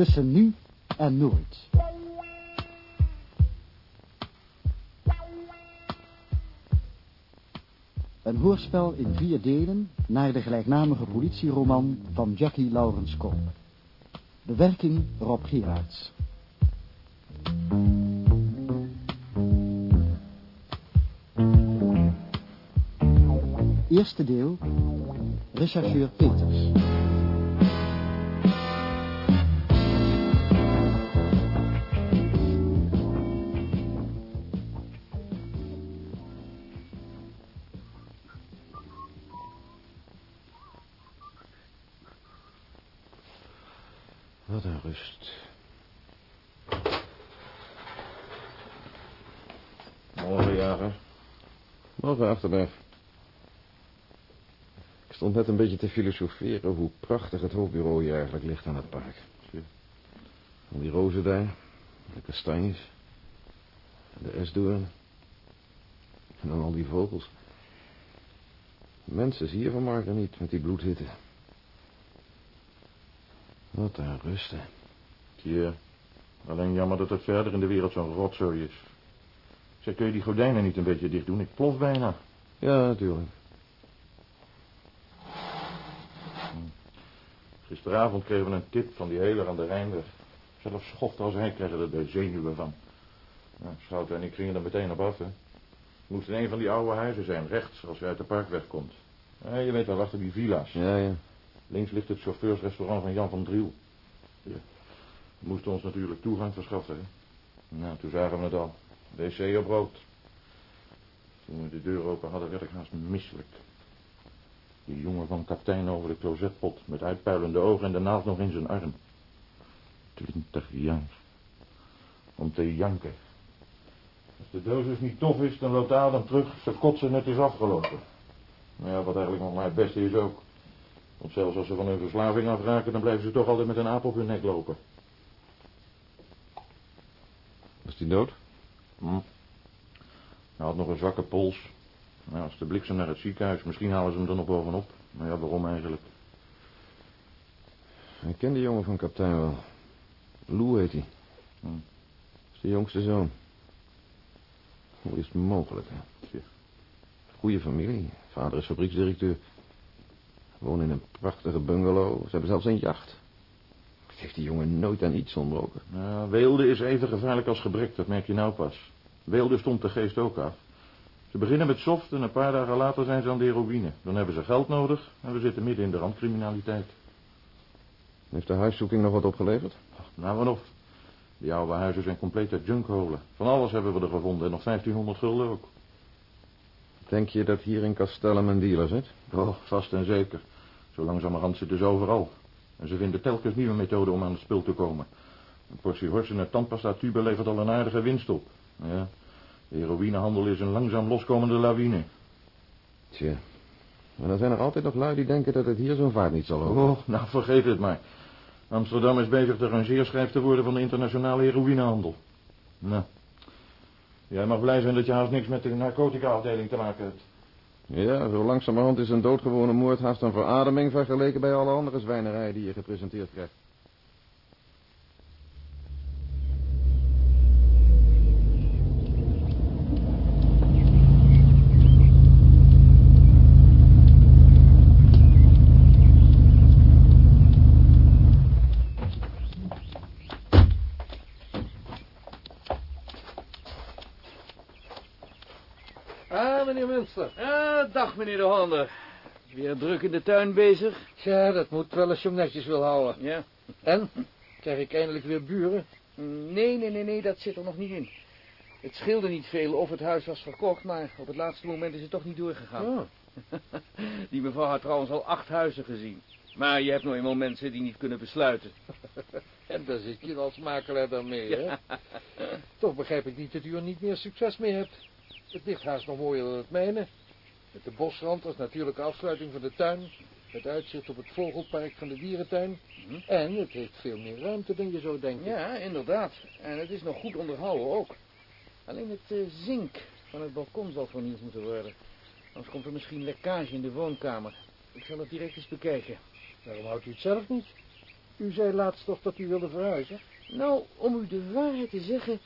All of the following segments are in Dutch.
Tussen nu en nooit. Een hoorspel in vier delen naar de gelijknamige politieroman van Jackie Laurens. Bewerking Rob Gerards. Eerste deel, rechercheur Peters. Ik stond net een beetje te filosoferen hoe prachtig het hoofdbureau hier eigenlijk ligt aan het park. Al die rozen daar, de kastanjes, de esdoorn. En dan al die vogels. Mensen zie je vanmorgen niet met die bloedhitte. Wat een rust, hè. Tja, alleen jammer dat het verder in de wereld zo'n rotzooi is. Zeg, kun je die gordijnen niet een beetje dicht doen? Ik plof bijna. Ja, natuurlijk. Gisteravond kregen we een tip van die heler aan de Rijnweg. Zelfs schoft als hij kregen er de zenuwen van. Nou, Schouten en ik gingen er meteen op af, hè. Het moest in een van die oude huizen zijn, rechts, als je uit de parkweg komt. Ja, je weet wel, achter die villa's. Ja, ja. Links ligt het chauffeursrestaurant van Jan van Driel. Ja. We moesten ons natuurlijk toegang verschaffen, hè. Nou, toen zagen we het al. wc op rood. Toen we de deur open hadden, werd ik haast misselijk. Die jongen van kapitein over de closetpot met uitpuilende ogen en de naald nog in zijn arm. Twintig jaar. Om te janken. Als de dosis niet tof is, dan loopt Adam terug. Ze kotsen net is afgelopen. Nou ja, wat eigenlijk nog maar het beste is ook. Want zelfs als ze van hun verslaving afraken, dan blijven ze toch altijd met een aap op hun nek lopen. Was die dood? Hm. Hij had nog een zwakke pols. Nou, als de bliksem naar het ziekenhuis, misschien halen ze hem er nog bovenop. Maar ja, waarom eigenlijk? Ik ken die jongen van kapitein wel. Lou heet hij. Hm. Dat is de jongste zoon. Hoe is het mogelijk, hè? Goeie familie. Vader is fabrieksdirecteur. Wonen in een prachtige bungalow. Ze hebben zelfs een jacht. Heeft die jongen nooit aan iets ontbroken. Nou, weelde is even gevaarlijk als gebrek, dat merk je nou pas. Weelde stond de geest ook af. Ze beginnen met soft en een paar dagen later zijn ze aan de heroïne. Dan hebben ze geld nodig en we zitten midden in de randcriminaliteit. Heeft de huiszoeking nog wat opgeleverd? Ach, nou en of. Die oude huizen zijn complete junkholen. Van alles hebben we er gevonden en nog 1500 gulden ook. Denk je dat hier in Castellum een dealer zit? Oh, vast en zeker. Zo langzamerhand zitten ze overal. En ze vinden telkens nieuwe methoden om aan het spul te komen. Een portie hors en tandpasta tube levert al een aardige winst op. Ja, de heroïnehandel is een langzaam loskomende lawine. Tja. Maar dan zijn er altijd nog lui die denken dat het hier zo'n vaart niet zal lopen. Oh, nou vergeet het maar. Amsterdam is bezig de rangeerschijf te worden van de internationale heroïnehandel. Nou, jij mag blij zijn dat je haast niks met de narcotica-afdeling te maken hebt. Ja, zo langzamerhand is een doodgewone moord haast een verademing vergeleken bij alle andere zwijnerijen die je gepresenteerd krijgt. Ah, meneer Munster. Ah, dag meneer de Hollander. Weer druk in de tuin bezig? Tja, dat moet wel als je hem netjes wil houden. Ja. En? Krijg ik eindelijk weer buren? Nee, nee, nee, nee, dat zit er nog niet in. Het scheelde niet veel of het huis was verkocht, maar op het laatste moment is het toch niet doorgegaan. Oh. Die mevrouw had trouwens al acht huizen gezien. Maar je hebt nou eenmaal mensen die niet kunnen besluiten. En daar zit je als makelaar dan mee, hè? Toch begrijp ik niet dat u er niet meer succes mee hebt. Het ligt haast nog mooier dan het mijne. Met de bosrand als natuurlijke afsluiting van de tuin. Met uitzicht op het vogelpark van de dierentuin. Mhm. En het heeft veel meer ruimte dan je zou denken. Ja, inderdaad. En het is nog goed onderhouden ook. Alleen het eh, zink van het balkon zal vernieuwd moeten worden. Anders komt er misschien lekkage in de woonkamer. Ik zal het direct eens bekijken. Waarom houdt u het zelf niet? U zei laatst toch dat u wilde verhuizen? Nou, om u de waarheid te zeggen,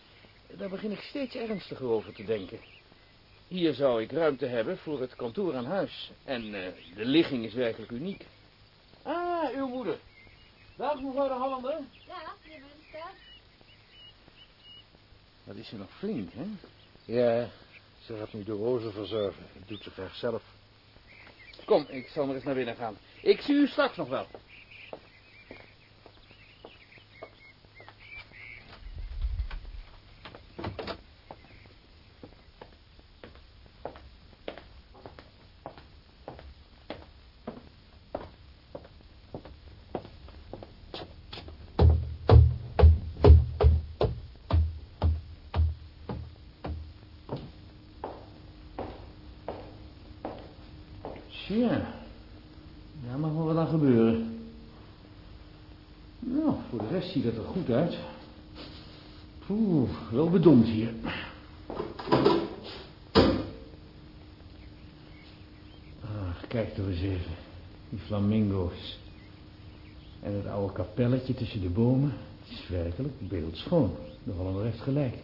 daar begin ik steeds ernstiger over te denken. Hier zou ik ruimte hebben voor het kantoor aan huis. En eh, de ligging is werkelijk uniek. Ah, uw moeder. Dag, mevrouw de Hollander. Ja, je bent er. Dat is ze nog flink, hè? Ja, ze gaat nu de rozen verzorgen. Dat doet ze graag zelf. Kom, ik zal maar eens naar binnen gaan. Ik zie u straks nog wel. Goed uit. Poeh, wel bedomd hier. Ach, kijk toch eens even. Die flamingo's. En het oude kapelletje tussen de bomen. Het is werkelijk beeldschoon. De Hollander heeft gelijk.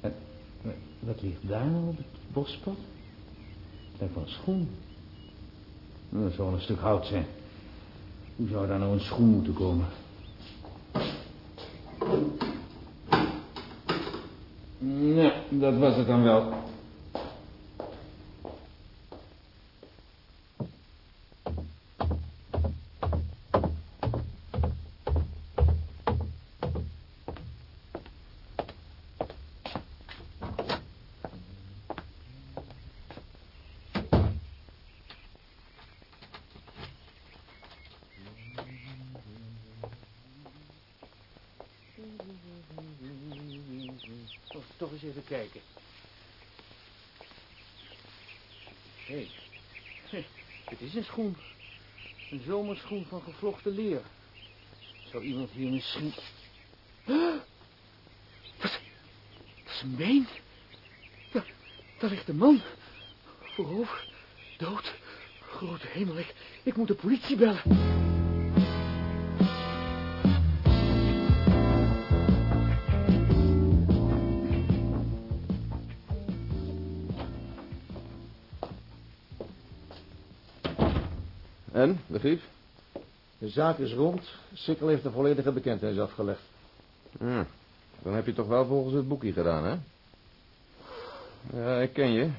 En eh, wat ligt daar nou op het bospad? Het lijkt wel een schoen. Dat zou een stuk hout zijn. Hoe zou daar nou een schoen moeten komen? Nou, dat was het dan wel. Van gevlochten leer. Zou iemand hier misschien... Huh? Dat, is een been. Daar, daar ligt een man. Voorover, dood. Grote hemel, ik, moet de politie bellen. En, de grief? De zaak is rond. Sikkel heeft een volledige bekentenis afgelegd. Ja, dan heb je toch wel volgens het boekje gedaan, hè? Ja, ik ken je.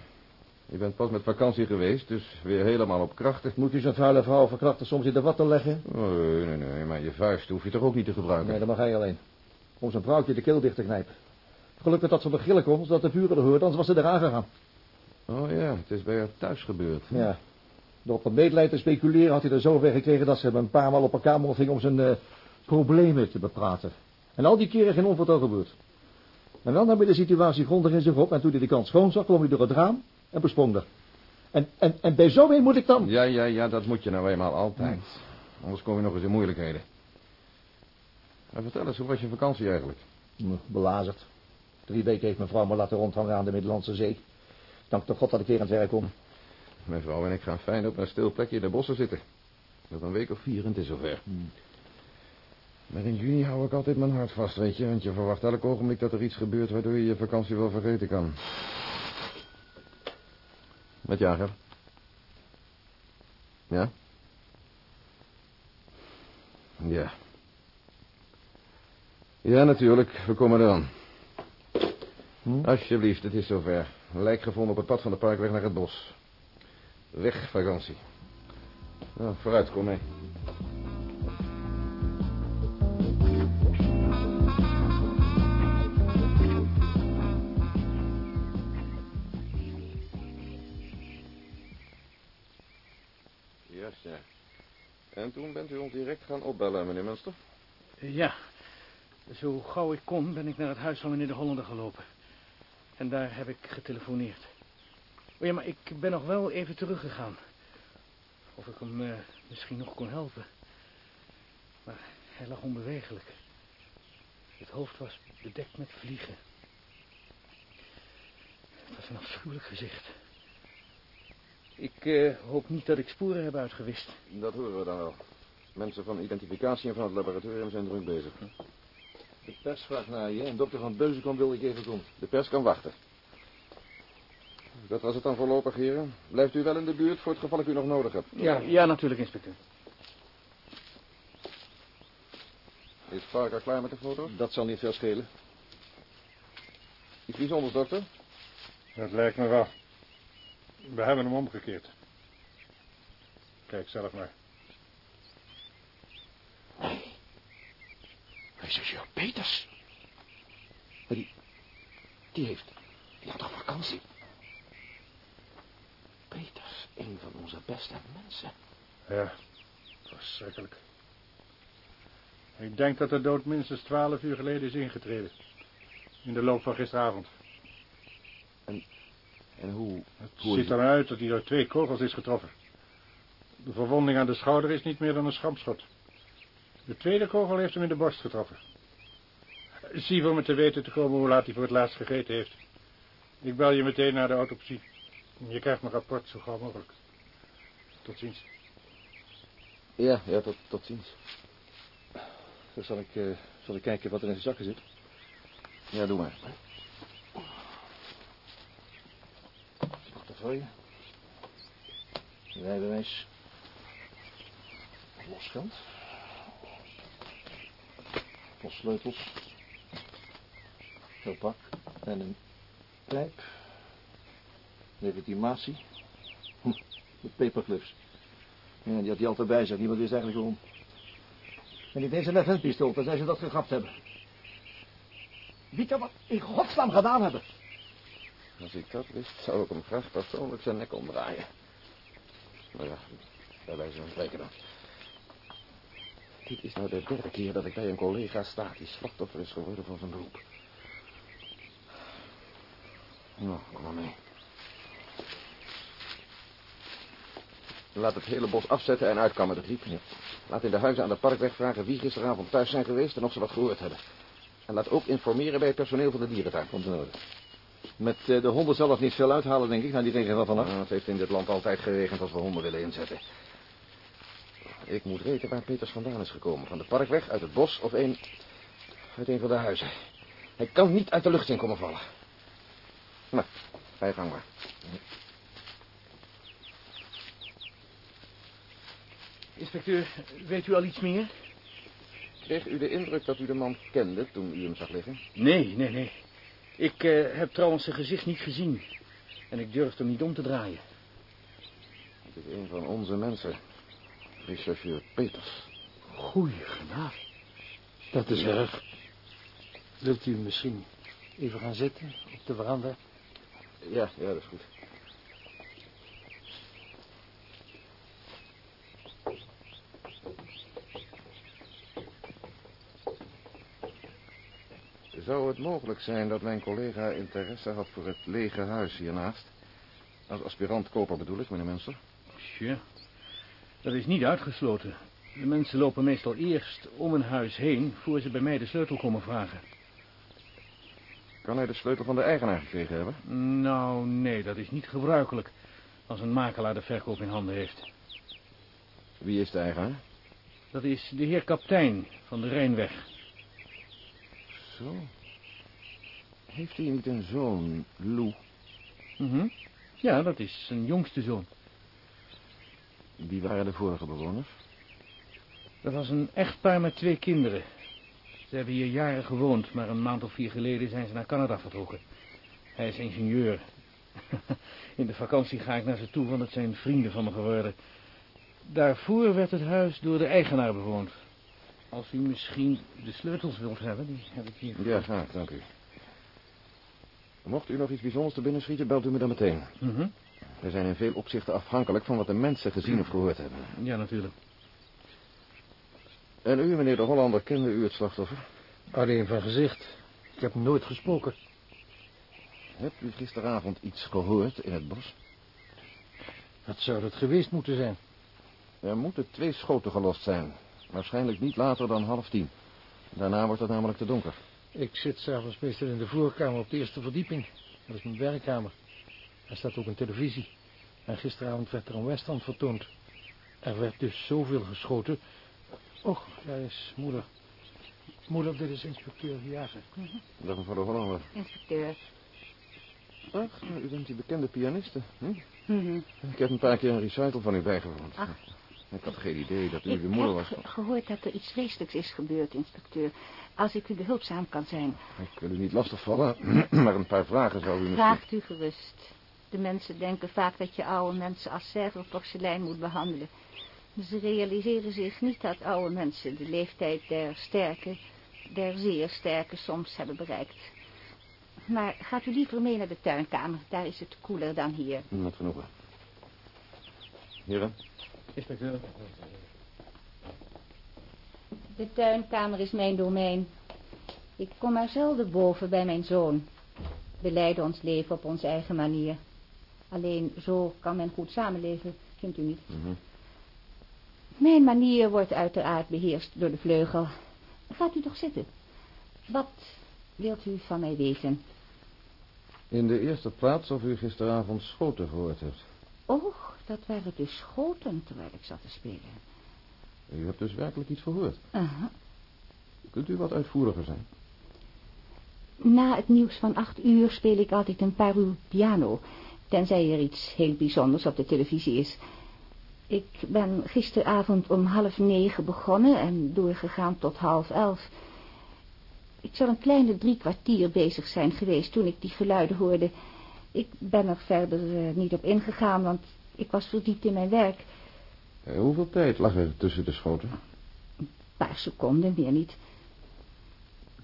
Je bent pas met vakantie geweest, dus weer helemaal op krachten. Moet u zo'n vuile vrouw verkrachten soms in de watten leggen? Oh, nee, nee, nee, maar je vuist hoef je toch ook niet te gebruiken? Nee, dat mag hij alleen. Om zijn vrouwtje de keel dicht te knijpen. Gelukkig dat ze op de gillen kon, zodat de buren er hoorden, anders was ze eraan gegaan. Oh ja, het is bij haar thuis gebeurd. Ja. Door op een medelijden te speculeren had hij er zover gekregen dat ze hem een paar maal op elkaar ging om zijn eh, problemen te bepraten. En al die keren geen onvertogen gebeurd. En dan nam hij de situatie grondig in zich op en toen hij de kant schoon zag, klom hij door het raam en besprong er. En, en, en bij zo een moet ik dan... Ja, ja, ja, dat moet je nou eenmaal altijd. Anders kom je nog eens in moeilijkheden. Maar vertel eens, hoe was je vakantie eigenlijk? Hm, Belazerd. Drie weken heeft mijn vrouw me laten rondhangen aan de Middellandse Zee. Dank toch God dat ik weer aan het werk kom. Mijn vrouw en ik gaan fijn op een stil plekje in de bossen zitten. Nog een week of vier en het is zover. Maar in juni hou ik altijd mijn hart vast, weet je. Want je verwacht elk ogenblik dat er iets gebeurt waardoor je je vakantie wel vergeten kan. Met jager? Ja? Ja. Ja, natuurlijk. We komen eraan. Alsjeblieft, het is zover. Lijk gevonden op het pad van de parkweg naar het bos. Weg, vakantie. Nou, vooruit, kom mee. Juist, ja. En toen bent u ons direct gaan opbellen, meneer Munster? Ja, zo gauw ik kon ben ik naar het huis van meneer de Hollander gelopen. En daar heb ik getelefoneerd. Oh ja, maar ik ben nog wel even teruggegaan. Of ik hem eh, misschien nog kon helpen. Maar hij lag onbewegelijk. Het hoofd was bedekt met vliegen. Het was een afschuwelijk gezicht. Ik eh, hoop niet dat ik sporen heb uitgewist. Dat horen we dan wel. Mensen van identificatie en van het laboratorium zijn druk bezig. De pers vraagt naar je en dokter Van Beuzenkom wil ik even komen. De pers kan wachten. Dat was het dan voorlopig, heren. Blijft u wel in de buurt voor het geval ik u nog nodig heb. Ja, ja, natuurlijk, inspecteur. Is Parker klaar met de foto's? Dat zal niet veel schelen. Iets bijzonders, dokter? Dat lijkt me wel. We hebben hem omgekeerd. Kijk zelf maar. Rechercheur Peters. Maar die... Die heeft... Die had toch vakantie? Peters, beste mensen. Ja, verschrikkelijk. Ik denk dat de dood minstens twaalf uur geleden is ingetreden. In de loop van gisteravond. En hoe... Het hoe ziet eruit dat hij door twee kogels is getroffen. De verwonding aan de schouder is niet meer dan een schampschot. De tweede kogel heeft hem in de borst getroffen. Zie voor me te weten te komen hoe laat hij voor het laatst gegeten heeft. Ik bel je meteen naar de autopsie. Je krijgt mijn rapport zo gauw mogelijk. Tot ziens. Ja, ja, tot, tot ziens. Dan zal ik, eh, zal ik kijken wat er in zijn zakken zit. Ja, doe maar. Portefeuille. Rijbewijs. Losgeld. Postsleutels. Een pak en een pijp. Legitimatie. De paperclips. Ja, die had hij altijd bij zich. Niemand wist eigenlijk waarom. En niet eens een FN-pistool, tenzij ze dat gegrapt hebben. Wie kan dat in godsnaam gedaan hebben? Als ik dat wist, zou ik hem graag persoonlijk zijn nek omdraaien. Maar ja, bij wijze van spreken dan. Dit is nou de derde keer dat ik bij een collega sta die slachtoffer is geworden van zijn beroep. Nou, kom maar mee. Laat het hele bos afzetten en uitkammen, de griep. Laat in de huizen aan de parkweg vragen wie gisteravond thuis zijn geweest en of ze wat gehoord hebben. En laat ook informeren bij het personeel van de dierentuin. Komt in orde. Met eh, de honden zal het niet veel uithalen, denk ik, naar die regen van vannacht. Nou, het heeft in dit land altijd geregend als we honden willen inzetten. Ik moet weten waar Peters vandaan is gekomen. Van de parkweg, uit het bos of een... uit een van de huizen. Hij kan niet uit de lucht in komen vallen. Nou, ga je gang maar. Inspecteur, weet u al iets meer? Kreeg u de indruk dat u de man kende toen u hem zag liggen? Nee, nee, nee. Ik eh, heb trouwens zijn gezicht niet gezien. En ik durfde hem niet om te draaien. Het is een van onze mensen. Rechercheur Peters. Goeie genade. Dat is erg. Wilt u misschien even gaan zitten op de veranda? Ja, ja, dat is goed. Zou het mogelijk zijn dat mijn collega interesse had voor het lege huis hiernaast? Als aspirant koper bedoel ik, meneer Menser. Tja, dat is niet uitgesloten. De mensen lopen meestal eerst om een huis heen... voor ze bij mij de sleutel komen vragen. Kan hij de sleutel van de eigenaar gekregen hebben? Nou, nee, dat is niet gebruikelijk... als een makelaar de verkoop in handen heeft. Wie is de eigenaar? Dat is de heer kaptein van de Rijnweg. Zo. Heeft hij niet een zoon, Lou? Mhm. Ja, dat is zijn jongste zoon. Wie waren de vorige bewoners? Dat was een echtpaar met twee kinderen. Ze hebben hier jaren gewoond, maar een maand of vier geleden zijn ze naar Canada vertrokken. Hij is ingenieur. In de vakantie ga ik naar ze toe, want het zijn vrienden van me geworden. Daarvoor werd het huis door de eigenaar bewoond. Als u misschien de sleutels wilt hebben, die heb ik hier. Ja, graag, dank u. Mocht u nog iets bijzonders te binnen schieten, belt u me dan meteen. Mhm. We zijn in veel opzichten afhankelijk van wat de mensen gezien of gehoord hebben. Ja, natuurlijk. En u, meneer de Hollander, kende u het slachtoffer? Alleen van gezicht. Ik heb hem nooit gesproken. Hebt u gisteravond iets gehoord in het bos? Wat zou dat geweest moeten zijn? Er moeten twee schoten gelost zijn. Waarschijnlijk niet later dan half tien. Daarna wordt het namelijk te donker. Ik zit s'avonds meestal in de voorkamer op de eerste verdieping. Dat is mijn werkkamer. Er staat ook een televisie. En gisteravond werd er een westland vertoond. Er werd dus zoveel geschoten Och, daar is moeder. Moeder, dit is inspecteur Jager. Dag mevrouw de Hollander. Inspecteur. Ach, u bent die bekende pianiste. Hm? Mhm. Ik heb een paar keer een recital van u bijgewoond. Ach. Ik had geen idee dat u Ik de moeder was. heb gehoord dat er iets vreselijks is gebeurd, inspecteur. Als ik u behulpzaam kan zijn, Ik wil u niet lastigvallen, maar een paar vragen zou u misschien... vraagt u gerust. De mensen denken vaak dat je oude mensen als of porselein moet behandelen. Ze realiseren zich niet dat oude mensen de leeftijd der sterke, der zeer sterke soms hebben bereikt. Maar gaat u liever mee naar de tuinkamer, daar is het koeler dan hier. Met genoegen. Heren, Inspecteur. De tuinkamer is mijn domein. Ik kom er zelden boven bij mijn zoon. We leiden ons leven op onze eigen manier. Alleen zo kan men goed samenleven, vindt u niet? Mhm. Mijn manier wordt uiteraard beheerst door de vleugel. Gaat u toch zitten. Wat wilt u van mij weten? in de eerste plaats of u gisteravond schoten gehoord hebt. Och, dat waren dus schoten terwijl ik zat te spelen. U hebt dus werkelijk iets gehoord. Kunt u wat uitvoeriger zijn? Na het nieuws van acht uur speel ik altijd een paar uur piano, tenzij er iets heel bijzonders op de televisie is. Ik ben gisteravond om half negen begonnen en doorgegaan tot half elf. Ik zal een kleine drie kwartier bezig zijn geweest toen ik die geluiden hoorde. Ik ben er verder eh, niet op ingegaan, want ik was verdiept in mijn werk. Eh, hoeveel tijd lag er tussen de schoten? Een paar seconden, meer niet.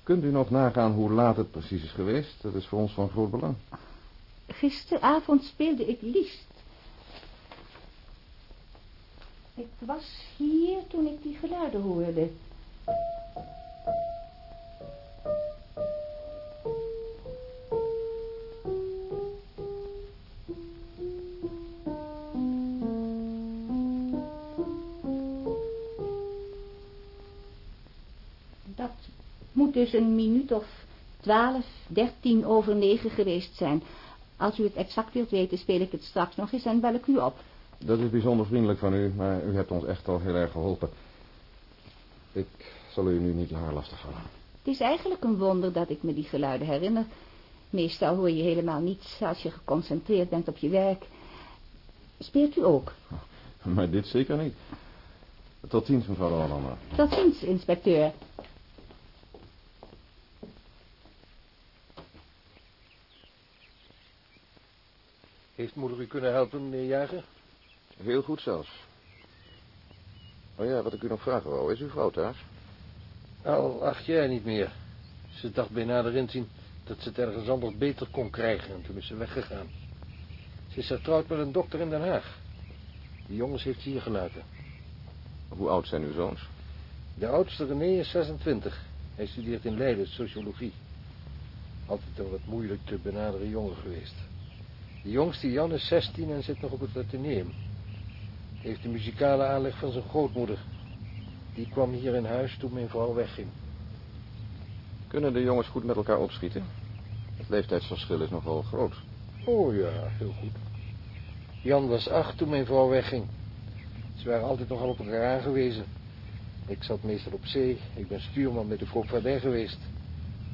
Kunt u nog nagaan hoe laat het precies is geweest? Dat is voor ons van groot belang. Gisteravond speelde ik liefst. Ik was hier toen ik die geluiden hoorde. Dus een minuut of twaalf, dertien over negen geweest zijn. Als u het exact wilt weten, speel ik het straks nog eens en bel ik u op. Dat is bijzonder vriendelijk van u, maar u hebt ons echt al heel erg geholpen. Ik zal u nu niet langer lastigvallen. Het is eigenlijk een wonder dat ik me die geluiden herinner. Meestal hoor je helemaal niets als je geconcentreerd bent op je werk. Speelt u ook? Maar dit zeker niet. Tot ziens, mevrouw de Hollander. Tot ziens, inspecteur. Heeft moeder u kunnen helpen, meneer Jager? Heel goed zelfs. Oh ja, wat ik u nog vragen wou. Is uw vrouw thuis? Al acht jaar niet meer. Ze dacht bij nader inzien dat ze het ergens anders beter kon krijgen en toen is ze weggegaan. Ze is getrouwd met een dokter in Den Haag. Die jongens heeft ze hier gelaten. Hoe oud zijn uw zoons? De oudste René is 26. Hij studeert in Leiden sociologie. Altijd een wat moeilijk te benaderen jongen geweest. De jongste Jan is 16 en zit nog op het Atheneum. Hij heeft de muzikale aanleg van zijn grootmoeder. Die kwam hier in huis toen mijn vrouw wegging. Kunnen de jongens goed met elkaar opschieten? Het leeftijdsverschil is nogal groot. Oh ja, heel goed. Jan was acht toen mijn vrouw wegging. Ze waren altijd nogal op elkaar aangewezen. Ik zat meestal op zee. Ik ben stuurman met de koopvaardij geweest.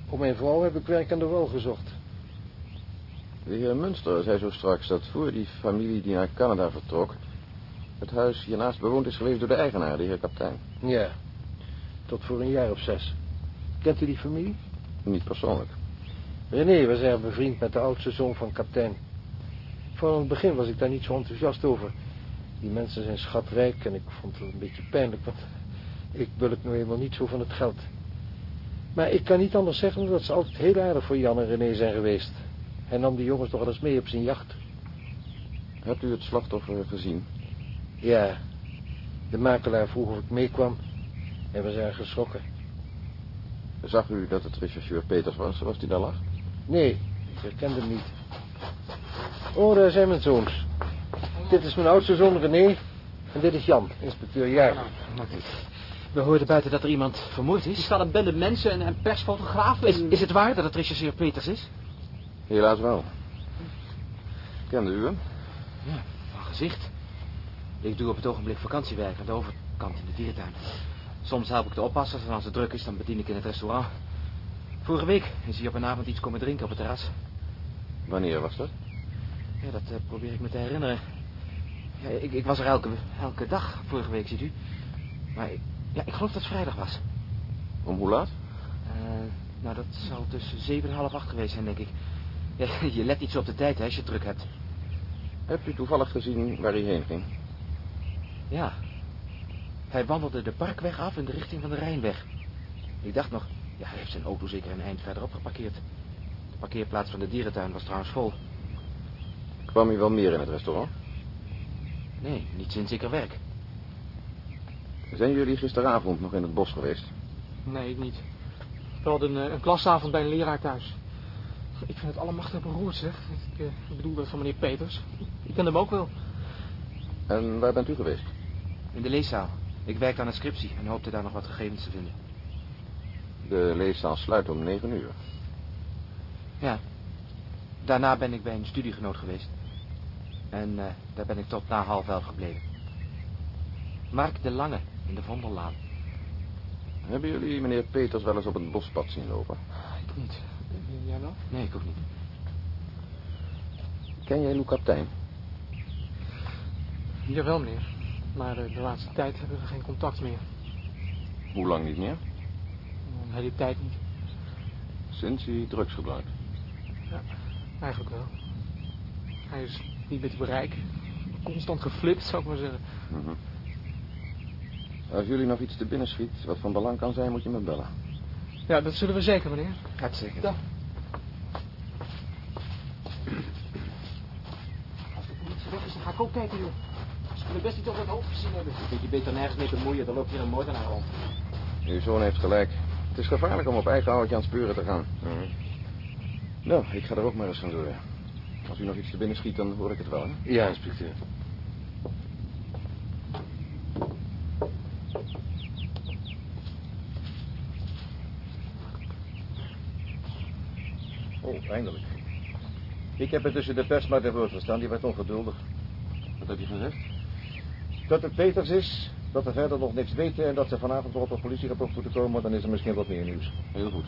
Voor mijn vrouw heb ik werk aan de wal gezocht. De heer Munster zei zo straks dat voor die familie die naar Canada vertrok... het huis hiernaast bewoond is geweest door de eigenaar, de heer kapitein. Ja, tot voor een jaar of zes. Kent u die familie? Niet persoonlijk. René was erg bevriend met de oudste zoon van kapitein. Van het begin was ik daar niet zo enthousiast over. Die mensen zijn schatrijk en ik vond het een beetje pijnlijk, want ik het nu eenmaal niet zo van het geld. Maar ik kan niet anders zeggen dan dat ze altijd heel aardig voor Jan en René zijn geweest. Hij nam die jongens toch wel eens mee op zijn jacht. Hebt u het slachtoffer gezien? Ja, de makelaar vroeg of ik meekwam. Hij was erg geschrokken. Zag u dat het rechercheur Peters was, zoals hij daar lag? Nee, ik herkende hem niet. Oh, daar zijn mijn zoons. Dit is mijn oudste zoon René. En dit is Jan, inspecteur Jager. We hoorden buiten dat er iemand vermoord Er is. staat een bende mensen en, en persfotografen. Is, is het waar dat het rechercheur Peters is? Helaas wel. Kende u hem? Van gezicht. Ik doe op het ogenblik vakantiewerk aan de overkant in de dierentuin. Soms help ik de oppassers en als het druk is, dan bedien ik in het restaurant. Vorige week is hij op een avond iets komen drinken op het terras. Wanneer was dat? Ja, dat eh, probeer ik me te herinneren. Ja, ik, ik was er elke, elke dag vorige week, ziet u. Maar ik, ja, ik geloof dat het vrijdag was. Om hoe laat? Eh, nou, dat zal tussen zeven en half acht geweest zijn, denk ik. Je let niet zo op de tijd, hè, als je het druk hebt. Heb je toevallig gezien waar hij heen ging? Ja. Hij wandelde de parkweg af in de richting van de Rijnweg. Ik dacht nog, ja, hij heeft zijn auto zeker een eind verderop geparkeerd. De parkeerplaats van de dierentuin was trouwens vol. Kwam hij wel meer in het restaurant? Nee, niet sinds ik er werk. Zijn jullie gisteravond nog in het bos geweest? Nee, ik niet. We hadden een, een klasavond bij een leraar thuis. Ik vind het allemachtig beroerd, zeg. Ik, eh, ik bedoel dat van meneer Peters. Ik ken hem ook wel. En waar bent u geweest? In de leeszaal. Ik werkte aan een scriptie en hoopte daar nog wat gegevens te vinden. De leeszaal sluit om negen uur. Ja. Daarna ben ik bij een studiegenoot geweest. En eh, daar ben ik tot na half elf gebleven. Mark de Lange in de Vondellaan. Hebben jullie meneer Peters wel eens op het bospad zien lopen? Ik niet. Wel? Nee, ik ook niet. Ken jij Lou Kaptein? Jawel, meneer. Maar eh, de laatste tijd hebben we geen contact meer. Hoe lang niet meer? Een hele tijd niet. Sinds hij drugs gebruikt. Ja, eigenlijk wel. Hij is niet meer te bereiken. Constant geflipt, zou ik maar zeggen. Mhm. Als jullie nog iets te binnen schiet wat van belang kan zijn, moet je me bellen. Ja, dat zullen we zeker, meneer. Hartstikke. Dag. Als de politie weg is, dan ga ik ook kijken, joh. Ze kunnen best niet op het hoofd gezien hebben. Je kunt je beter nergens mee bemoeien, dan loopt hier een moordenaar rond. Uw zoon heeft gelijk. Het is gevaarlijk om op eigen houtje aan het speuren te gaan. Nou, ik ga er ook maar eens van door. Als u nog iets te binnen schiet, dan hoor ik het wel, hè? Ja, inspecteur. Oh, eindelijk. Ik heb het tussen de pers maar de woord verstaan, die werd ongeduldig. Wat heb je gezegd? Dat het Peters is, dat we verder nog niks weten en dat ze vanavond wel op een politierapport moeten komen, dan is er misschien wat meer nieuws. Heel goed.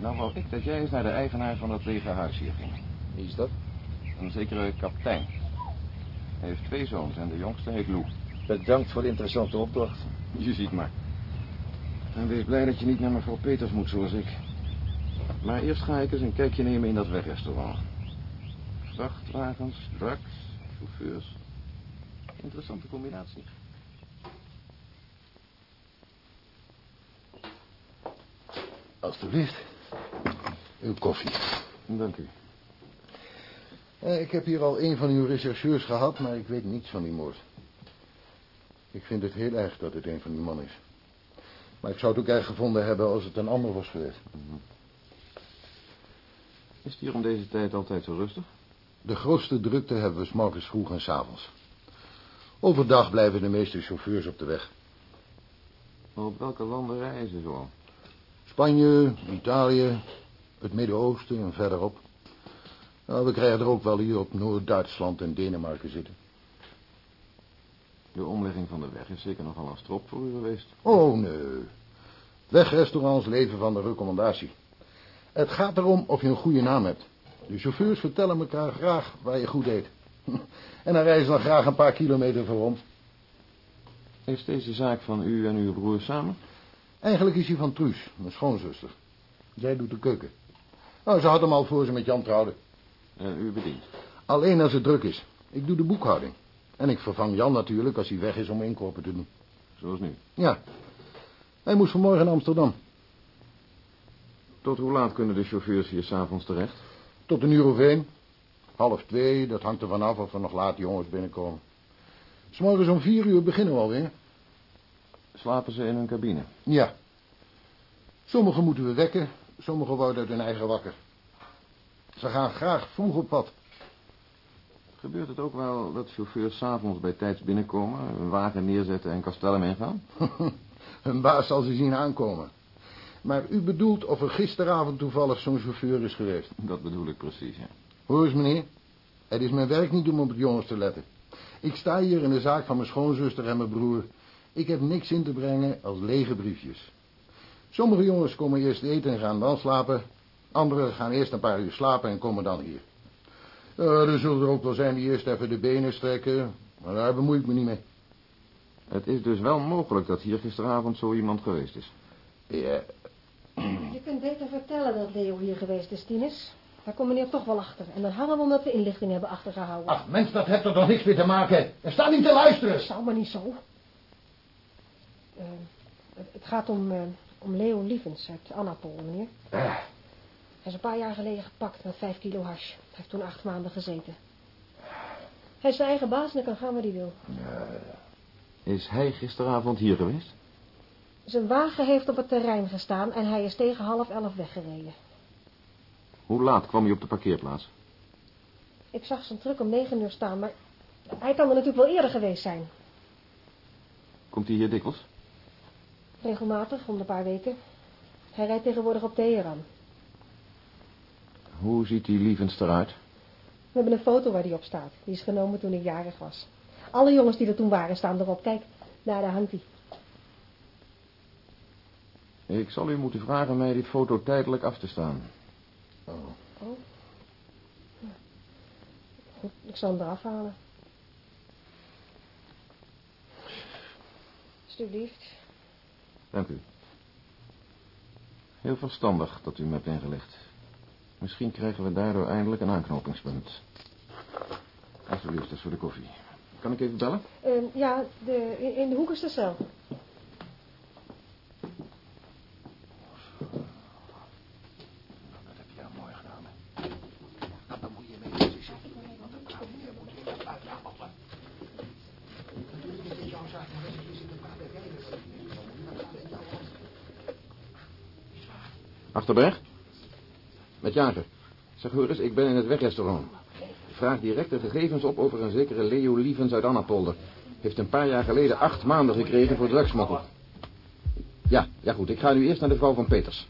Nou wou ik dat jij eens naar de eigenaar van dat lege huis hier ging. Wie is dat? Een zekere kaptein. Hij heeft twee zoons en de jongste heet Lou. Bedankt voor de interessante opdracht. Je ziet maar. En wees blij dat je niet naar mevrouw Peters moet zoals ik. Maar eerst ga ik eens een kijkje nemen in dat wegrestaurant. Vrachtwagens, drugs, chauffeurs. Interessante combinatie. Alsjeblieft. Uw koffie. Dank u. Eh, ik heb hier al een van uw rechercheurs gehad, maar ik weet niets van die moord. Ik vind het heel erg dat het een van die mannen is. Maar ik zou het ook erg gevonden hebben als het een ander was geweest. Is het hier om deze tijd altijd zo rustig? De grootste drukte hebben we 's morgens vroeg en 's avonds. Overdag blijven de meeste chauffeurs op de weg. Op welke landen reizen ze zo? Spanje, Italië, het Midden-Oosten en verderop. Nou, we krijgen er ook wel hier op Noord-Duitsland en Denemarken zitten. De omlegging van de weg is zeker nogal een strop voor u geweest. Oh, nee. Wegrestaurants leven van de recommandatie. Het gaat erom of je een goede naam hebt. De chauffeurs vertellen elkaar graag waar je goed eet. En dan reizen dan graag een paar kilometer voor rond. Is deze zaak van u en uw broer samen? Eigenlijk is hij van Truus, mijn schoonzuster. Zij doet de keuken. Nou, ze had hem al voor ze met Jan trouwde. En u bedient? Alleen als het druk is. Ik doe de boekhouding. En ik vervang Jan natuurlijk als hij weg is om inkopen te doen. Zoals nu. Ja. Hij moest vanmorgen naar Amsterdam. Tot hoe laat kunnen de chauffeurs hier s'avonds terecht? Tot een uur of één. Half twee, dat hangt er vanaf of er nog laat jongens binnenkomen. S'morgens om vier uur beginnen we alweer. Slapen ze in hun cabine? Ja. Sommigen moeten we wekken, sommigen worden uit hun eigen wakker. Ze gaan graag vroeg op pad. Gebeurt het ook wel dat chauffeurs s'avonds bij tijds binnenkomen, een wagen neerzetten en Castellum ingaan? Hun baas zal ze zien aankomen. Maar u bedoelt of er gisteravond toevallig zo'n chauffeur is geweest? Dat bedoel ik precies, ja. Hoor eens, meneer. Het is mijn werk niet om op het jongens te letten. Ik sta hier in de zaak van mijn schoonzuster en mijn broer. Ik heb niks in te brengen als lege briefjes. Sommige jongens komen eerst eten en gaan dan slapen. Anderen gaan eerst een paar uur slapen en komen dan hier. Uh, er zullen er ook wel zijn die eerst even de benen strekken. Maar daar bemoei ik me niet mee. Het is dus wel mogelijk dat hier gisteravond zo iemand geweest is. Ja. Je kunt beter vertellen dat Leo hier geweest is, Tinus. Daar komt meneer toch wel achter. En dan hangen we omdat we inlichting hebben achtergehouden. Ach, mens, dat heeft er toch niks mee te maken. Er staat niet te luisteren. Dat zou maar niet zo. Uh, het gaat om, uh, om Leo Lievens uit Anapol, meneer. Uh. Hij is een paar jaar geleden gepakt met vijf kilo hash. Hij heeft toen acht maanden gezeten. Hij is zijn eigen baas en hij kan gaan waar hij wil. Is hij gisteravond hier geweest? Zijn wagen heeft op het terrein gestaan en hij is tegen half elf weggereden. Hoe laat kwam hij op de parkeerplaats? Ik zag zijn truck om negen uur staan, maar hij kan er natuurlijk wel eerder geweest zijn. Komt hij hier dikwijls? Regelmatig, om een paar weken. Hij rijdt tegenwoordig op Teheran. Hoe ziet die Lievens eruit? We hebben een foto waar die op staat. Die is genomen toen ik jarig was. Alle jongens die er toen waren staan erop. Kijk, daar, daar hangt hij. Ik zal u moeten vragen mij die foto tijdelijk af te staan. Oh. oh. Goed, ik zal hem eraf halen. Alsjeblieft. Dank u. Heel verstandig dat u me hebt ingelegd. Misschien krijgen we daardoor eindelijk een aanknopingspunt. Alsjeblieft, dat is voor de koffie. Kan ik even bellen? Uh, ja, de, in, in de hoek is de cel. Achterberg? Met Jager. Zeg, hoor ik ben in het wegrestaurant. Vraag direct de gegevens op over een zekere Leo Lievens uit Annapolder. Heeft een paar jaar geleden acht maanden gekregen voor drugsmokkel. Ja, ja goed. Ik ga nu eerst naar de vrouw van Peters.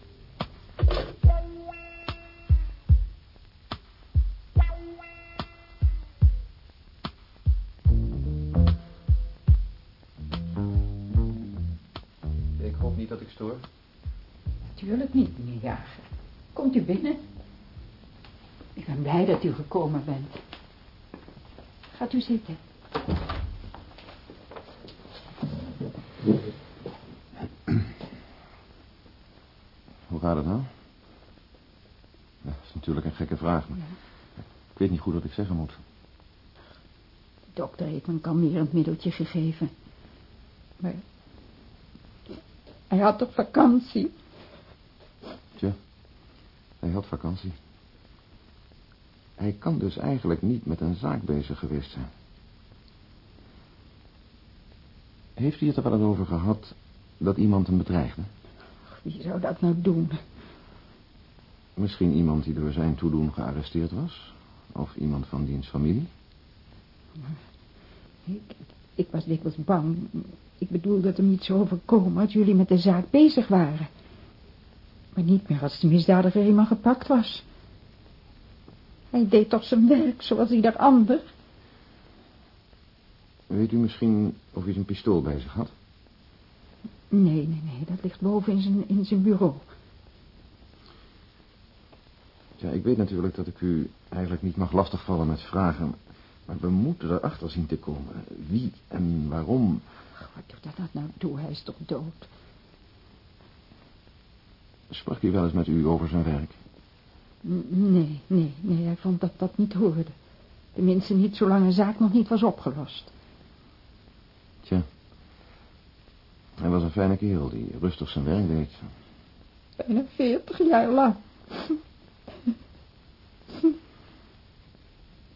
Gekomen bent. Gaat u zitten. Hoe gaat het nou? dat is natuurlijk een gekke vraag, maar ik weet niet goed wat ik zeggen moet. De dokter heeft me een kalmerend middeltje gegeven. Maar hij had toch vakantie? Tja, hij had vakantie. Hij kan dus eigenlijk niet met een zaak bezig geweest zijn. Heeft hij het er wel eens over gehad dat iemand hem bedreigde? Wie zou dat nou doen? Misschien iemand die door zijn toedoen gearresteerd was? Of iemand van diens familie? Ik, ik was dikwijls bang. Ik bedoel dat hem niet zo overkomen als jullie met de zaak bezig waren. Maar niet meer als de misdadiger iemand gepakt was. Hij deed toch zijn werk, zoals ieder ander. Weet u misschien of hij zijn pistool bij zich had? Nee, nee, nee, dat ligt boven in zijn, in zijn bureau. Ja, ik weet natuurlijk dat ik u eigenlijk niet mag lastigvallen met vragen... maar we moeten erachter zien te komen. Wie en waarom... Wat doet dat nou toe? Hij is toch dood? Sprak hij wel eens met u over zijn werk? Nee, nee, nee, hij vond dat dat niet hoorde. Tenminste niet zolang een zaak nog niet was opgelost. Tja. Hij was een fijne kerel die rustig zijn werk deed. Bijna veertig jaar lang.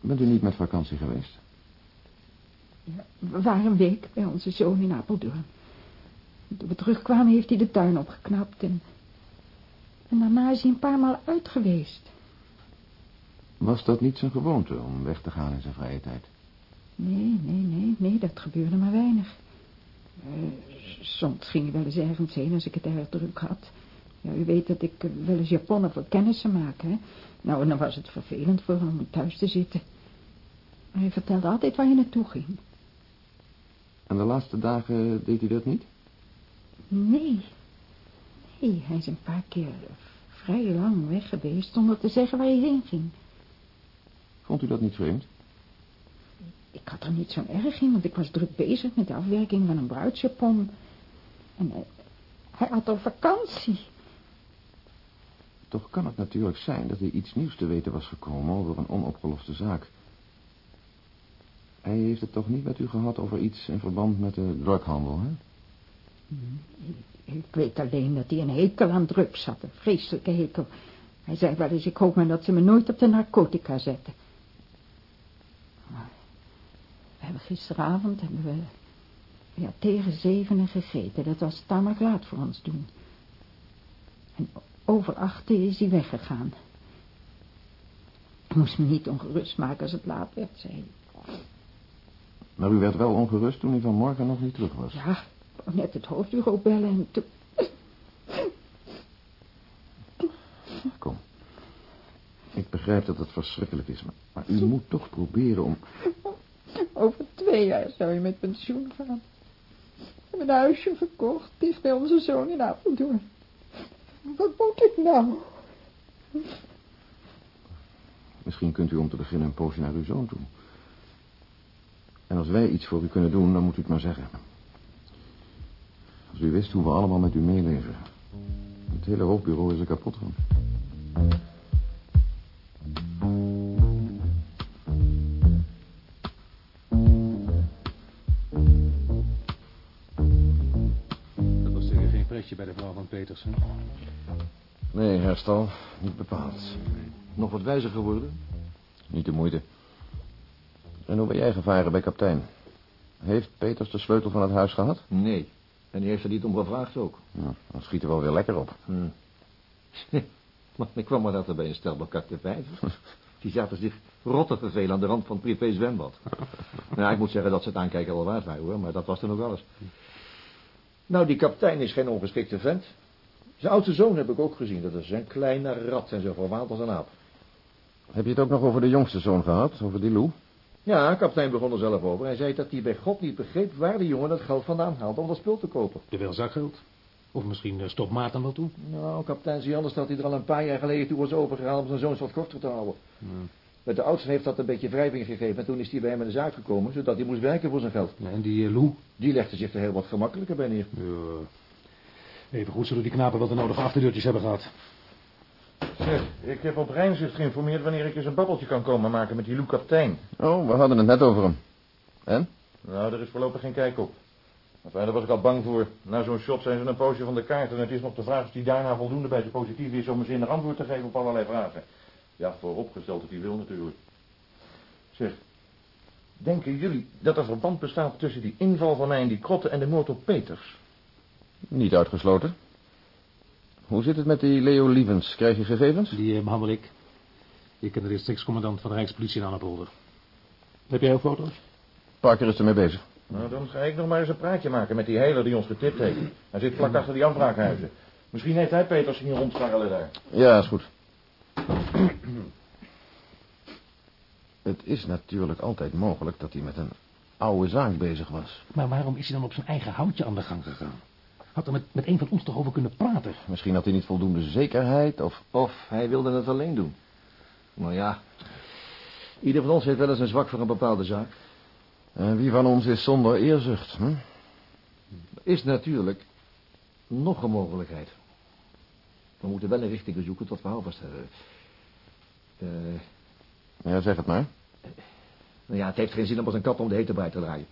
Bent u niet met vakantie geweest? Ja, we waren een week bij onze zoon in Apeldoorn. Toen we terugkwamen heeft hij de tuin opgeknapt en... En daarna is hij een paar maal uit geweest. Was dat niet zijn gewoonte om weg te gaan in zijn vrije tijd? Nee, nee, nee, nee, dat gebeurde maar weinig. Uh, soms ging hij wel eens ergens heen als ik het erg druk had. Ja, u weet dat ik wel eens Japonnen voor kennissen maak, hè. Nou, en dan was het vervelend voor hem om thuis te zitten. Maar hij vertelde altijd waar je naartoe ging. En de laatste dagen deed hij dat niet? Nee. Nee, hij is een paar keer vrij lang weg geweest zonder te zeggen waar hij heen ging. Vond u dat niet vreemd? Ik had er niet zo'n erg in, want ik was druk bezig met de afwerking van een bruidsjapon. En hij, hij had al vakantie. Toch kan het natuurlijk zijn dat hij iets nieuws te weten was gekomen over een onopgeloste zaak. Hij heeft het toch niet met u gehad over iets in verband met de drughandel, hè? Ik weet alleen dat hij een hekel aan drugs had, een vreselijke hekel. Hij zei wel eens, ik hoop maar dat ze me nooit op de narcotica zetten. Maar we hebben gisteravond hebben we ja, tegen zevenen gegeten. Dat was tamelijk laat voor ons doen. En over achten is hij weggegaan. Ik moest me niet ongerust maken als het laat werd, zei hij. Maar u werd wel ongerust toen hij vanmorgen nog niet terug was. Ja, wou net het hoofdbureau bellen en toen... Kom. Ik begrijp dat het verschrikkelijk is, maar, maar u moet toch proberen om... Over twee jaar zou je met pensioen gaan. We hebben een huisje verkocht, dicht bij onze zoon in Apeldoorn. Wat moet ik nou? Misschien kunt u om te beginnen een poosje naar uw zoon toe. En als wij iets voor u kunnen doen, dan moet u het maar zeggen. U wist hoe we allemaal met u meeleven. Het hele hoofdbureau is er kapot van. Dat was zeker geen pretje bij de vrouw van Petersen. Nee, herstal, niet bepaald. Nog wat wijzer geworden? Niet de moeite. En hoe ben jij gevaren bij kaptein? Heeft Peters de sleutel van het huis gehad? Nee. En die heeft er niet om gevraagd ook. Nou, dan schiet er wel weer lekker op. Hm. Maar ik kwam maar dat er bij een stel bakakte vijvers. Die zaten zich rot te vervelen aan de rand van het privé zwembad. Nou, ik moet zeggen dat ze het aankijken wel waard waren, hoor. Maar dat was er nog wel eens. Nou, die kapitein is geen ongeschikte vent. Zijn oudste zoon heb ik ook gezien. Dat is een kleine rat en zo verwaand als een aap. Heb je het ook nog over de jongste zoon gehad? Over die Lou? Ja, kapitein begon er zelf over. Hij zei dat hij bij God niet begreep waar de jongen dat geld vandaan haalde om dat spul te kopen. De wil zakgeld. Of misschien uh, stopt Maarten wel toe. Nou, kapitein anders dat hij er al een paar jaar geleden toe was overgehaald om zijn zoons wat korter te houden. Met de oudste heeft dat een beetje wrijving gegeven en toen is hij bij hem in de zaak gekomen, zodat hij moest werken voor zijn geld. Ja, en die uh, Lou? Die legde zich er heel wat gemakkelijker bij neer. Ja. Even goed zullen die knapen wel de nodige achterdeurtjes hebben gehad. Zeg, ik heb op Rijnzicht geïnformeerd wanneer ik eens een babbeltje kan komen maken met die Lou Kaptein. Oh, we hadden het net over hem. En? Nou, er is voorlopig geen kijk op. Enfin, daar was ik al bang voor. Na zo'n shot zijn ze een poosje van de kaart en het is nog de vraag of die daarna voldoende bij zijn positief is om een zinnig antwoord te geven op allerlei vragen. Ja, vooropgesteld dat hij wil natuurlijk. Zeg, denken jullie dat er verband bestaat tussen die inval van mij in die krotten en de moord op Peters? Niet uitgesloten. Hoe zit het met die Leo Lievens? Krijg je gegevens? Die uh, behandel ik. Ik ken de districtscommandant van de Rijkspolitie in Annapolder. Heb jij ook foto's? Parker is ermee bezig. Nou, dan ga ik nog maar eens een praatje maken met die heler die ons getipt heeft. Hij zit vlak achter die afbraakhuizen. Misschien heeft hij Peters hier rondscharrelen daar. Ja, is goed. Het is natuurlijk altijd mogelijk dat hij met een oude zaak bezig was. Maar waarom is hij dan op zijn eigen houtje aan de gang gegaan? Had er met, met een van ons toch over kunnen praten? Misschien had hij niet voldoende zekerheid, of... Of hij wilde het alleen doen. Maar ja, ieder van ons heeft wel eens een zwak voor een bepaalde zaak. En wie van ons is zonder eerzucht, hm? Is natuurlijk nog een mogelijkheid. We moeten wel een richting zoeken tot we houvast hebben. Uh, ja, zeg het maar. Nou ja, het heeft geen zin om als een kat om de hete brei te draaien.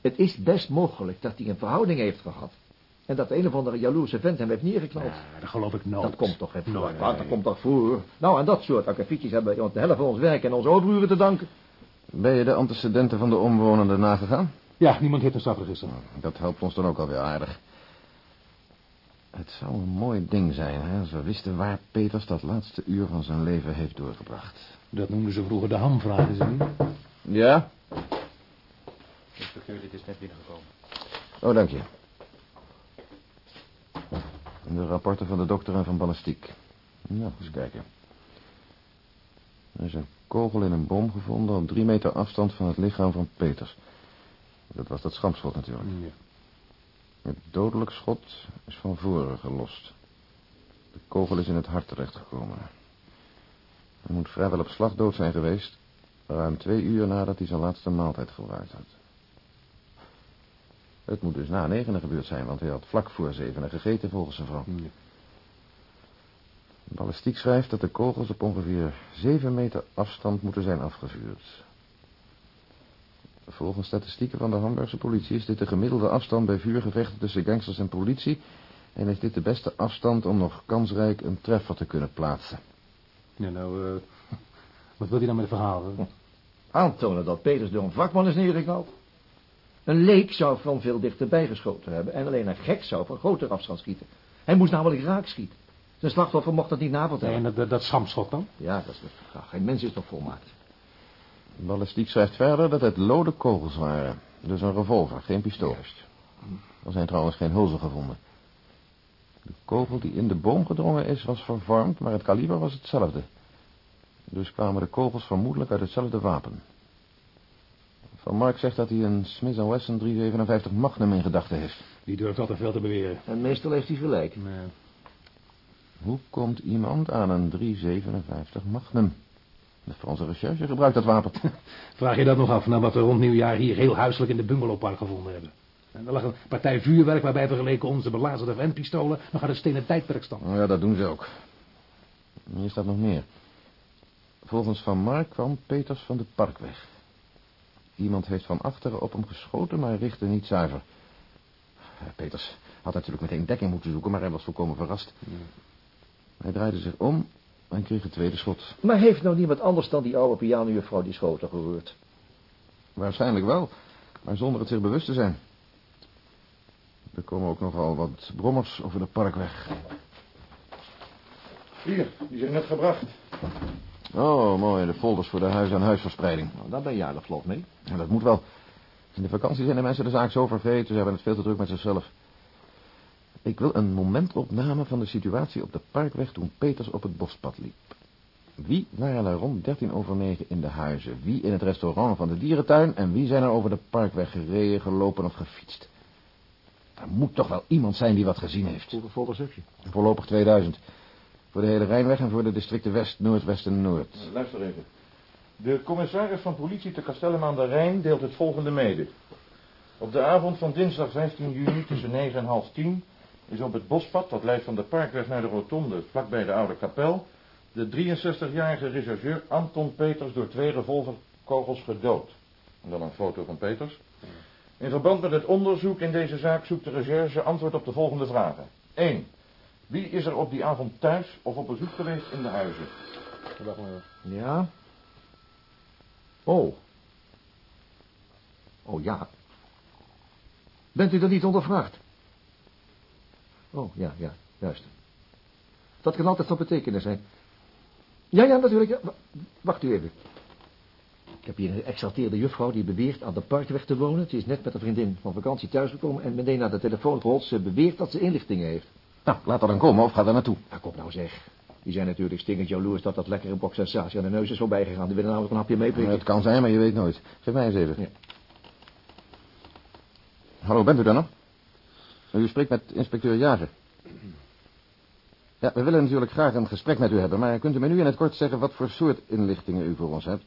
Het is best mogelijk dat hij een verhouding heeft gehad. En dat de een of andere jaloerse vent hem heeft neergeknald. Ja, dat geloof ik nooit. Dat komt toch even nooit. voor. Dat komt toch voor. Nou, aan dat soort akkefietjes hebben we de helft van ons werk en onze overuren te danken. Ben je de antecedenten van de omwonenden nagegaan? Ja, niemand heeft een strafregister. Dat helpt ons dan ook alweer aardig. Het zou een mooi ding zijn, hè, als we wisten waar Peters dat laatste uur van zijn leven heeft doorgebracht. Dat noemden ze vroeger de hamvraag, is het niet? Ja? Inspecteur, dit is net binnengekomen. Oh, dank je. De rapporten van de dokter en van ballistiek. Nou, eens kijken. Er is een kogel in een bom gevonden op drie meter afstand van het lichaam van Peters. Dat was dat schampschot natuurlijk. Ja. Het dodelijk schot is van voren gelost. De kogel is in het hart terechtgekomen. Hij moet vrijwel op slag dood zijn geweest... ruim twee uur nadat hij zijn laatste maaltijd gebruikt had. Het moet dus na negenen gebeurd zijn... want hij had vlak voor zevenen gegeten volgens zijn vrouw. Ja. Ballistiek schrijft dat de kogels op ongeveer zeven meter afstand moeten zijn afgevuurd. Volgens statistieken van de Hamburgse politie is dit de gemiddelde afstand bij vuurgevechten tussen gangsters en politie... en is dit de beste afstand om nog kansrijk een treffer te kunnen plaatsen. Ja, nou, eh, wat wil hij dan met het verhaal? Aantonen dat Peters door een vakman is neergeknald. Een leek zou van veel dichterbij geschoten hebben... en alleen een gek zou van groter afstand schieten. Hij moest namelijk raak schieten. Zijn slachtoffer mocht dat niet navertellen. En dat, dat, dan? Ja, dat is de vraag. Geen mens is toch volmaakt. De ballistiek schrijft verder dat het lode kogels waren. Dus een revolver, geen pistool. Juist. Er zijn trouwens geen hulzen gevonden. De kogel die in de boom gedrongen is, was vervormd, maar het kaliber was hetzelfde. Dus kwamen de kogels vermoedelijk uit hetzelfde wapen. Van Mark zegt dat hij een Smith Wesson 357 Magnum in gedachten heeft. Die durft altijd veel te beweren. En meestal heeft hij gelijk. Nee. Hoe komt iemand aan een 357 Magnum? De Franse recherche gebruikt dat wapen. Vraag je dat nog af, na wat we rond nieuwjaar hier heel huiselijk in de bungalowpark gevonden hebben. En er lag een partij vuurwerk waarbij vergeleken onze belazerde ventpistolen nog uit het stenen tijdperk stond. Oh ja, dat doen ze ook. Hier staat nog meer. Volgens Van Mark kwam Peters van de Parkweg. Iemand heeft van achteren op hem geschoten, maar richtte niet zuiver. Eh, Peters had natuurlijk meteen dekking moeten zoeken, maar hij was volkomen verrast. Hij draaide zich om en kreeg het tweede schot. Maar heeft nou niemand anders dan die oude pianojuffrouw die schoten gehoord? Waarschijnlijk wel, maar zonder het zich bewust te zijn. Er komen ook nogal wat brommers over de parkweg. Hier, die zijn net gebracht. Oh, mooi, de folders voor de huis-aan-huisverspreiding. Nou, daar ben je aardig vlot mee. Ja, dat moet wel. In de vakantie zijn de mensen de zaak zo vergeten, ze hebben het veel te druk met zichzelf. Ik wil een momentopname van de situatie op de parkweg toen Peters op het bospad liep. Wie waren er rond 13 over 9 in de huizen? Wie in het restaurant van de dierentuin? En wie zijn er over de parkweg gereden, gelopen of gefietst? Er moet toch wel iemand zijn die wat gezien heeft. Hoeveel folders heb je? Voorlopig 2000. Voor de hele Rijnweg en voor de districten West, Noord, West en Noord. Luister even. De commissaris van politie te Castellum aan de Rijn deelt het volgende mede. Op de avond van dinsdag 15 juni tussen 9 en half 10 is op het bospad, dat leidt van de parkweg naar de rotonde, vlakbij de oude kapel, de 63-jarige rechercheur Anton Peters door twee revolverkogels gedood. En dan een foto van Peters. In verband met het onderzoek in deze zaak zoekt de recherche antwoord op de volgende vragen. 1. Wie is er op die avond thuis of op bezoek geweest in de huizen? Wacht maar even. Ja. Oh. Oh ja. Bent u er niet ondervraagd? Oh, ja, ja, juist. Dat kan altijd van betekenis zijn. Ja, ja, natuurlijk. Ja. Wacht u even. Ik heb hier een exalteerde juffrouw die beweert aan de parkweg te wonen. Ze is net met een vriendin van vakantie thuisgekomen en meteen naar de telefoon gerold. Ze beweert dat ze inlichtingen heeft. Nou, laat er dan komen of ga er naartoe. Nou, kom nou zeg. Die zijn natuurlijk stingend jaloers dat dat lekkere blok sensatie aan de neus is voorbij gegaan. Die willen namelijk een hapje meeprikken. Het kan zijn, maar je weet nooit. Geef mij eens even. Ja. Hallo, bent u daar nog? U spreekt met inspecteur Jager. Ja, we willen natuurlijk graag een gesprek met u hebben, maar kunt u mij nu in het kort zeggen wat voor soort inlichtingen u voor ons hebt?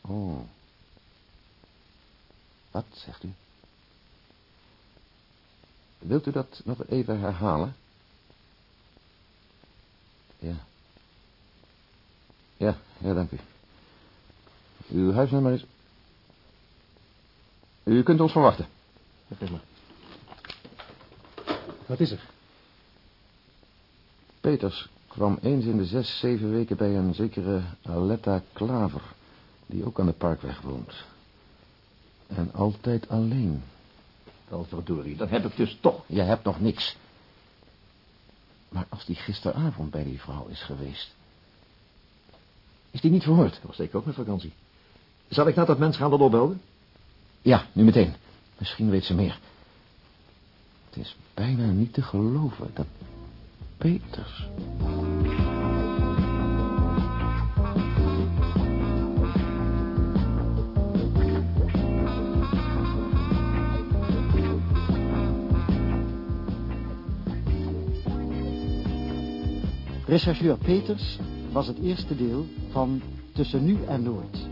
Oh. Wat zegt u? Wilt u dat nog even herhalen? Ja. Ja, ja, dank u. Uw huisnummer is... U kunt ons verwachten. Wat is er? Peters kwam eens in de zes, zeven weken bij een zekere Aletta Klaver, die ook aan de parkweg woont. En altijd alleen. Dan heb ik dus toch... Je hebt nog niks. Maar als die gisteravond bij die vrouw is geweest... Is die niet verhoord? Dat was zeker ook met vakantie. Zal ik naar dat mens gaan dat opbelden? Ja, nu meteen. Misschien weet ze meer. Het is bijna niet te geloven dat Peters... Rechercheur Peters was het eerste deel van Tussen Nu en Nooit.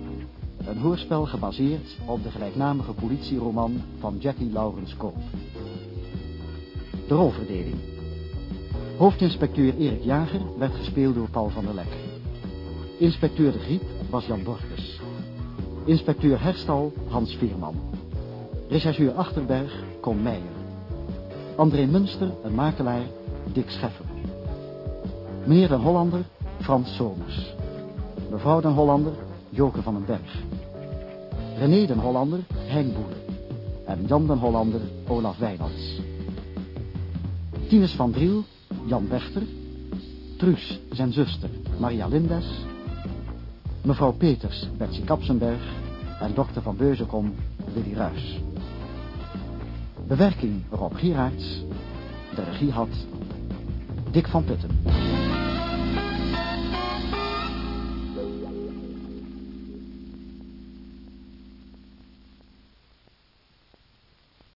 Een hoorspel gebaseerd op de gelijknamige politieroman van Jackie Lawrence Koop. De rolverdeling. Hoofdinspecteur Erik Jager werd gespeeld door Paul van der Lek. Inspecteur de Griep was Jan Borges. Inspecteur Herstal Hans Veerman. Rechercheur Achterberg Con Meijer. André Munster, een makelaar, Dick Scheffer. Meneer den Hollander, Frans Somers. Mevrouw den Hollander, Joke van den Berg. René den Hollander, Hein Boer. En Jan den Hollander, Olaf Wijnands. Tines van Driel, Jan Wechter. Truus, zijn zuster, Maria Lindes. Mevrouw Peters, Betsy Kapsenberg. En dokter van Beuzekom, Willy Ruys. Bewerking Rob Gieraerts. De regie had Dick van Putten.